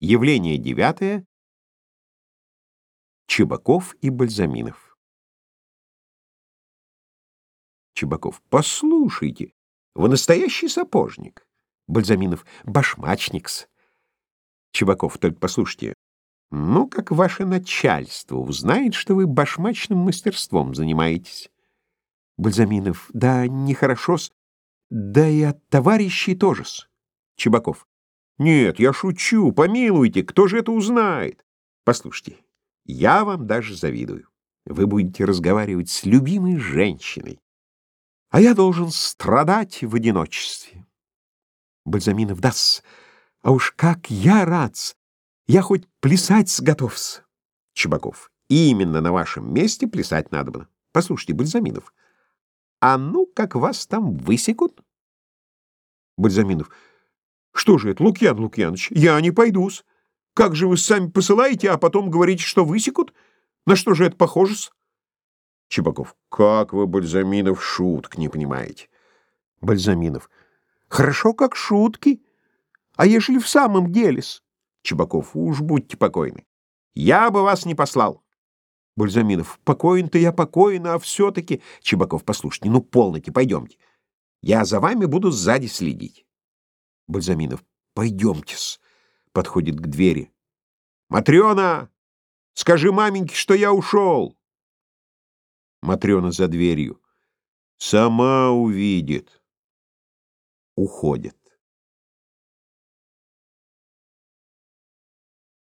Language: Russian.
Явление девятое. Чебаков и Бальзаминов. Чебаков. Послушайте, вы настоящий сапожник. Бальзаминов. Башмачникс. Чебаков. Только послушайте. Ну, как ваше начальство узнает, что вы башмачным мастерством занимаетесь. Бальзаминов. Да, нехорошо-с. Да и от товарищей тоже-с. Чебаков. Нет, я шучу, помилуйте, кто же это узнает? Послушайте, я вам даже завидую. Вы будете разговаривать с любимой женщиной, а я должен страдать в одиночестве. Бальзаминов дас, а уж как я рад, я хоть плясать сготовся. Чебаков, именно на вашем месте плясать надо было. Послушайте, Бальзаминов, а ну, как вас там высекут? Бальзаминов, что же это, Лукьян Лукьянович, я не пойду-с. Как же вы сами посылаете, а потом говорите, что высекут? На что же это похоже-с? Чебаков. Как вы, Бальзаминов, шуток не понимаете? Бальзаминов. Хорошо, как шутки. А ежели в самом деле-с? Чебаков. Уж будьте покойны. Я бы вас не послал. Бальзаминов. Покоен-то я покоен, а все-таки... Чебаков. Послушайте, ну полноте, пойдемте. Я за вами буду сзади следить. Бальзаминов. Пойдемте-с. Подходит к двери. Матрена! Скажи маменьке, что я ушел. Матрена за дверью. Сама увидит. Уходит.